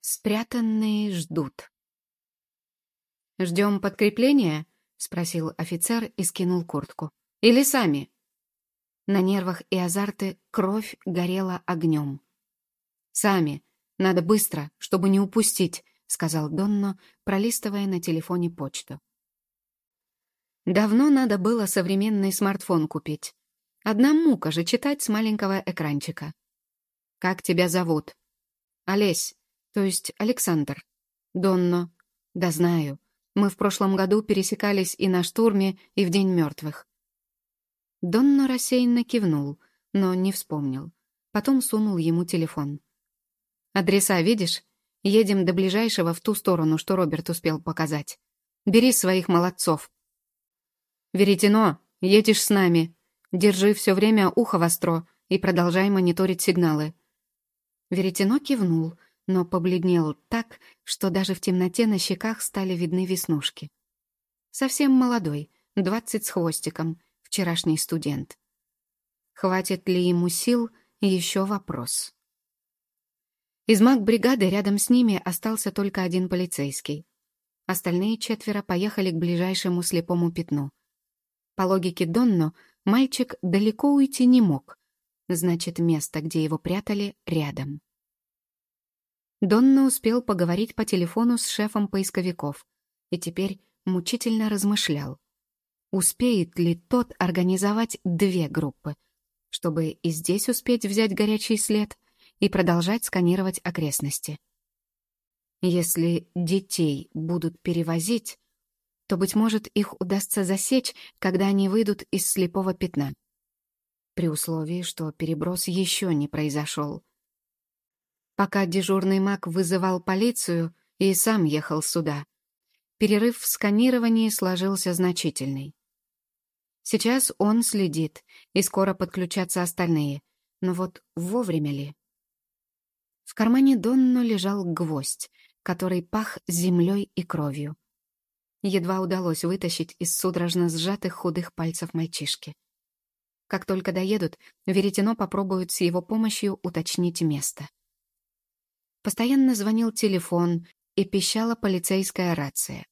Спрятанные ждут. «Ждем подкрепления?» — спросил офицер и скинул куртку. «Или сами?» На нервах и азарты кровь горела огнем. «Сами. Надо быстро, чтобы не упустить», — сказал Донно, пролистывая на телефоне почту. Давно надо было современный смартфон купить. Одна мука же читать с маленького экранчика. «Как тебя зовут?» «Олесь, то есть Александр». «Донно». «Да знаю. Мы в прошлом году пересекались и на штурме, и в День мертвых. Донно рассеянно кивнул, но не вспомнил. Потом сунул ему телефон. «Адреса видишь? Едем до ближайшего в ту сторону, что Роберт успел показать. Бери своих молодцов». «Веретено, едешь с нами. Держи все время ухо востро и продолжай мониторить сигналы». Веретено кивнул, но побледнел так, что даже в темноте на щеках стали видны веснушки. Совсем молодой, двадцать с хвостиком — вчерашний студент. Хватит ли ему сил — еще вопрос. Из маг-бригады рядом с ними остался только один полицейский. Остальные четверо поехали к ближайшему слепому пятну. По логике Донно, мальчик далеко уйти не мог. Значит, место, где его прятали, рядом. Донно успел поговорить по телефону с шефом поисковиков и теперь мучительно размышлял. Успеет ли тот организовать две группы, чтобы и здесь успеть взять горячий след и продолжать сканировать окрестности? Если детей будут перевозить, то, быть может, их удастся засечь, когда они выйдут из слепого пятна. При условии, что переброс еще не произошел. Пока дежурный маг вызывал полицию и сам ехал сюда, перерыв в сканировании сложился значительный. Сейчас он следит, и скоро подключатся остальные. Но вот вовремя ли? В кармане Донну лежал гвоздь, который пах землей и кровью. Едва удалось вытащить из судорожно сжатых худых пальцев мальчишки. Как только доедут, Веретено попробует с его помощью уточнить место. Постоянно звонил телефон и пищала полицейская рация.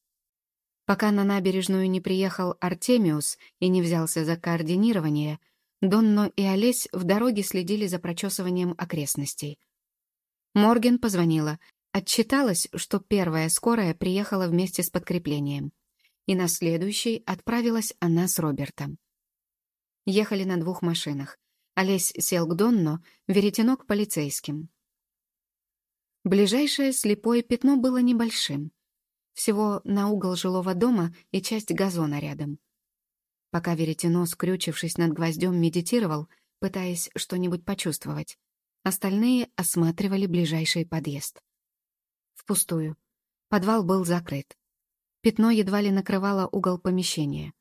Пока на набережную не приехал Артемиус и не взялся за координирование, Донно и Олесь в дороге следили за прочесыванием окрестностей. Морген позвонила, отчиталась, что первая скорая приехала вместе с подкреплением, и на следующей отправилась она с Робертом. Ехали на двух машинах. Олесь сел к Донно, веретено к полицейским. Ближайшее слепое пятно было небольшим всего на угол жилого дома и часть газона рядом. Пока веретено, скрючившись над гвоздем, медитировал, пытаясь что-нибудь почувствовать, остальные осматривали ближайший подъезд. Впустую. Подвал был закрыт. Пятно едва ли накрывало угол помещения.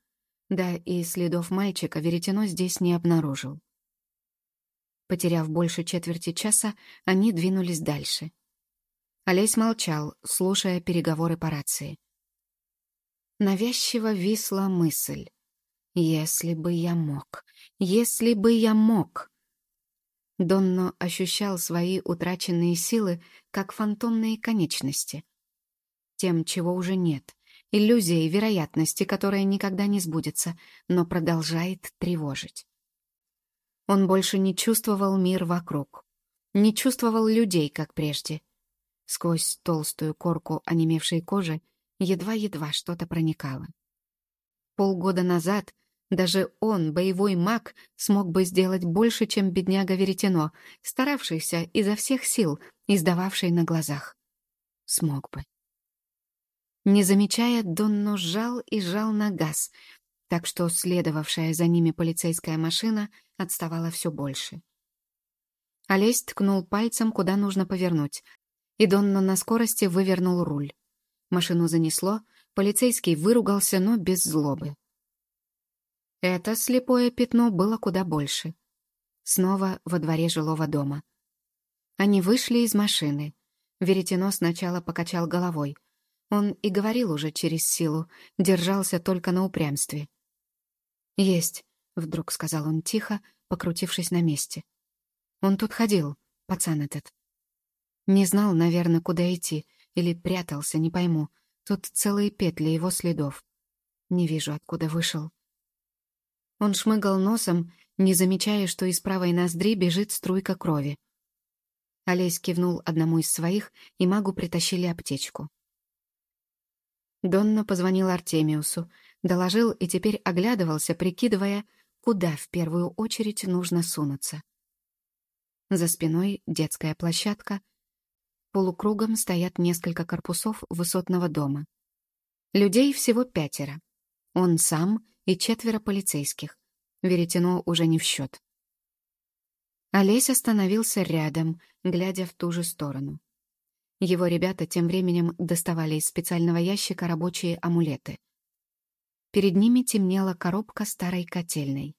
Да и следов мальчика веретено здесь не обнаружил. Потеряв больше четверти часа, они двинулись дальше. Олесь молчал, слушая переговоры по рации. Навязчиво висла мысль. «Если бы я мог! Если бы я мог!» Донно ощущал свои утраченные силы как фантомные конечности. Тем, чего уже нет, иллюзией вероятности, которая никогда не сбудется, но продолжает тревожить. Он больше не чувствовал мир вокруг, не чувствовал людей, как прежде, Сквозь толстую корку онемевшей кожи едва-едва что-то проникало. Полгода назад даже он, боевой маг, смог бы сделать больше, чем бедняга Веретено, старавшийся изо всех сил, издававший на глазах. Смог бы. Не замечая, Донно сжал и сжал на газ, так что следовавшая за ними полицейская машина отставала все больше. Олесь ткнул пальцем, куда нужно повернуть, и Донно на скорости вывернул руль. Машину занесло, полицейский выругался, но без злобы. Это слепое пятно было куда больше. Снова во дворе жилого дома. Они вышли из машины. Веретено сначала покачал головой. Он и говорил уже через силу, держался только на упрямстве. «Есть», — вдруг сказал он тихо, покрутившись на месте. «Он тут ходил, пацан этот». Не знал, наверное, куда идти, или прятался, не пойму. Тут целые петли его следов. Не вижу, откуда вышел. Он шмыгал носом, не замечая, что из правой ноздри бежит струйка крови. Олесь кивнул одному из своих, и магу притащили аптечку. Донна позвонил Артемиусу, доложил и теперь оглядывался, прикидывая, куда в первую очередь нужно сунуться. За спиной детская площадка. Полукругом стоят несколько корпусов высотного дома. Людей всего пятеро. Он сам и четверо полицейских. Веретено уже не в счет. Олесь остановился рядом, глядя в ту же сторону. Его ребята тем временем доставали из специального ящика рабочие амулеты. Перед ними темнела коробка старой котельной.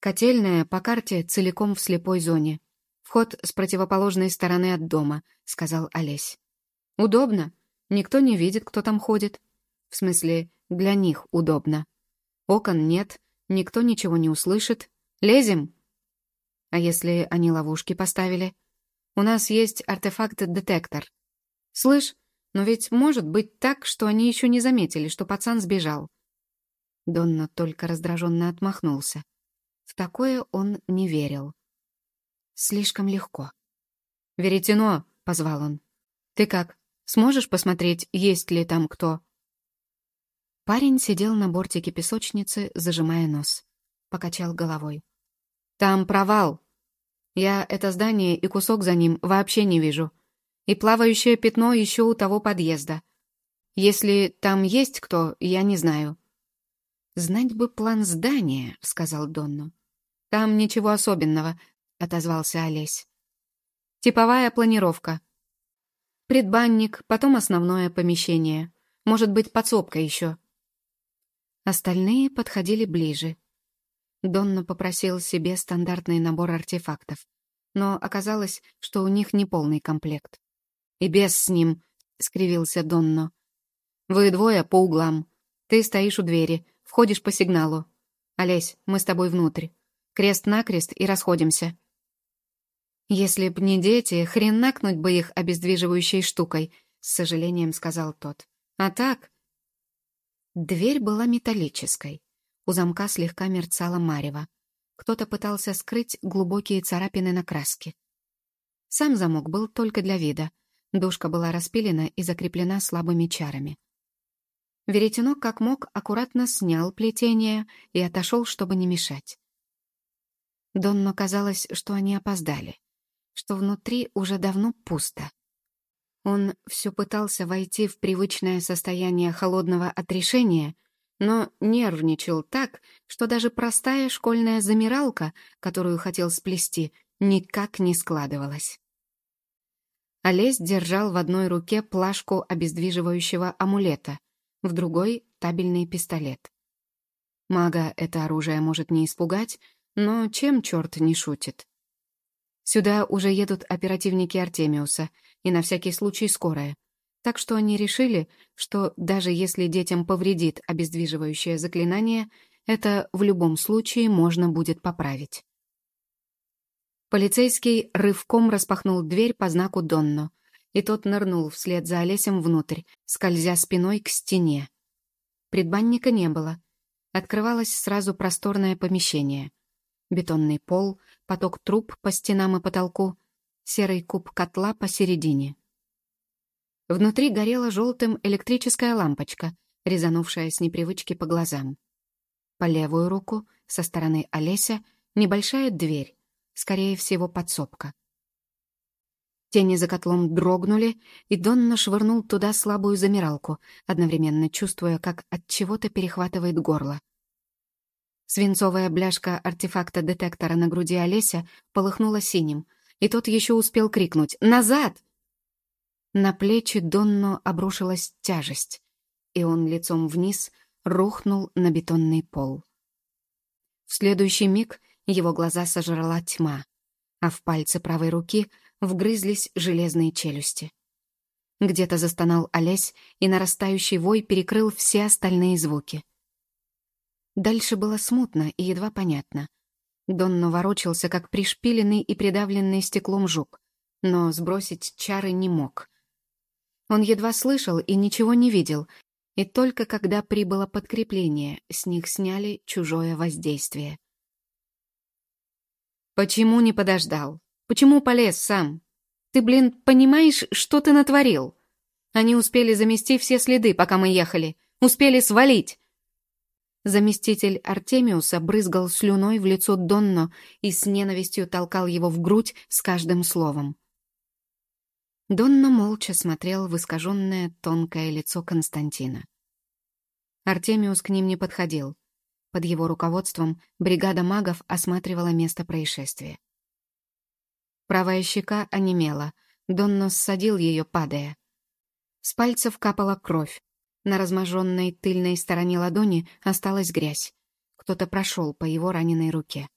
«Котельная по карте целиком в слепой зоне. Вход с противоположной стороны от дома», — сказал Олесь. «Удобно. Никто не видит, кто там ходит. В смысле, для них удобно. Окон нет, никто ничего не услышит. Лезем?» «А если они ловушки поставили?» У нас есть артефакт-детектор. Слышь, но ведь может быть так, что они еще не заметили, что пацан сбежал. Донна только раздраженно отмахнулся. В такое он не верил. Слишком легко. «Веретено!» — позвал он. «Ты как, сможешь посмотреть, есть ли там кто?» Парень сидел на бортике песочницы, зажимая нос. Покачал головой. «Там провал!» Я это здание и кусок за ним вообще не вижу. И плавающее пятно еще у того подъезда. Если там есть кто, я не знаю». «Знать бы план здания», — сказал Донну. «Там ничего особенного», — отозвался Олесь. «Типовая планировка. Предбанник, потом основное помещение. Может быть, подсобка еще». Остальные подходили ближе. Донна попросил себе стандартный набор артефактов, но оказалось, что у них не полный комплект. «И без с ним», — скривился Донно. «Вы двое по углам. Ты стоишь у двери, входишь по сигналу. Олесь, мы с тобой внутрь. Крест-накрест и расходимся». «Если б не дети, хрен накнуть бы их обездвиживающей штукой», — с сожалением сказал тот. «А так...» Дверь была металлической. У замка слегка мерцала марево. Кто-то пытался скрыть глубокие царапины на краске. Сам замок был только для вида. Душка была распилена и закреплена слабыми чарами. Веретено, как мог, аккуратно снял плетение и отошел, чтобы не мешать. Донно казалось, что они опоздали, что внутри уже давно пусто. Он все пытался войти в привычное состояние холодного отрешения — но нервничал так, что даже простая школьная замиралка, которую хотел сплести, никак не складывалась. Олесь держал в одной руке плашку обездвиживающего амулета, в другой — табельный пистолет. Мага это оружие может не испугать, но чем черт не шутит? Сюда уже едут оперативники Артемиуса, и на всякий случай скорая. Так что они решили, что даже если детям повредит обездвиживающее заклинание, это в любом случае можно будет поправить. Полицейский рывком распахнул дверь по знаку Донно, и тот нырнул вслед за Олесем внутрь, скользя спиной к стене. Предбанника не было. Открывалось сразу просторное помещение. Бетонный пол, поток труб по стенам и потолку, серый куб котла посередине. Внутри горела желтым электрическая лампочка, резанувшая с непривычки по глазам. По левую руку, со стороны Олеся, небольшая дверь, скорее всего, подсобка. Тени за котлом дрогнули, и Донна швырнул туда слабую замиралку, одновременно чувствуя, как от чего-то перехватывает горло. Свинцовая бляшка артефакта детектора на груди Олеся полыхнула синим, и тот еще успел крикнуть «Назад!» На плечи Донно обрушилась тяжесть, и он лицом вниз рухнул на бетонный пол. В следующий миг его глаза сожрала тьма, а в пальцы правой руки вгрызлись железные челюсти. Где-то застонал Олесь, и нарастающий вой перекрыл все остальные звуки. Дальше было смутно и едва понятно. Донно ворочался, как пришпиленный и придавленный стеклом жук. но сбросить чары не мог. Он едва слышал и ничего не видел, и только когда прибыло подкрепление, с них сняли чужое воздействие. «Почему не подождал? Почему полез сам? Ты, блин, понимаешь, что ты натворил? Они успели замести все следы, пока мы ехали. Успели свалить!» Заместитель Артемиуса брызгал слюной в лицо Донно и с ненавистью толкал его в грудь с каждым словом. Донно молча смотрел в искаженное тонкое лицо Константина. Артемиус к ним не подходил. Под его руководством бригада магов осматривала место происшествия. Правая щека онемела, Донно ссадил ее, падая. С пальцев капала кровь. На разможенной тыльной стороне ладони осталась грязь. Кто-то прошел по его раненой руке.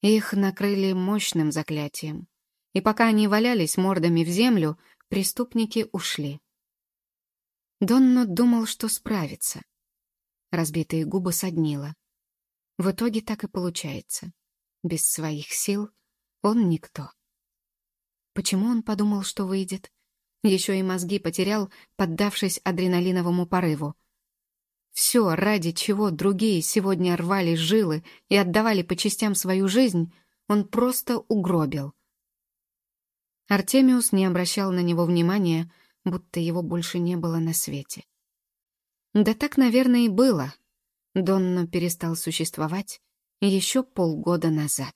Их накрыли мощным заклятием и пока они валялись мордами в землю, преступники ушли. Донно думал, что справится. Разбитые губы соднило. В итоге так и получается. Без своих сил он никто. Почему он подумал, что выйдет? Еще и мозги потерял, поддавшись адреналиновому порыву. Все, ради чего другие сегодня рвали жилы и отдавали по частям свою жизнь, он просто угробил — Артемиус не обращал на него внимания, будто его больше не было на свете. Да так, наверное, и было. Донно перестал существовать еще полгода назад.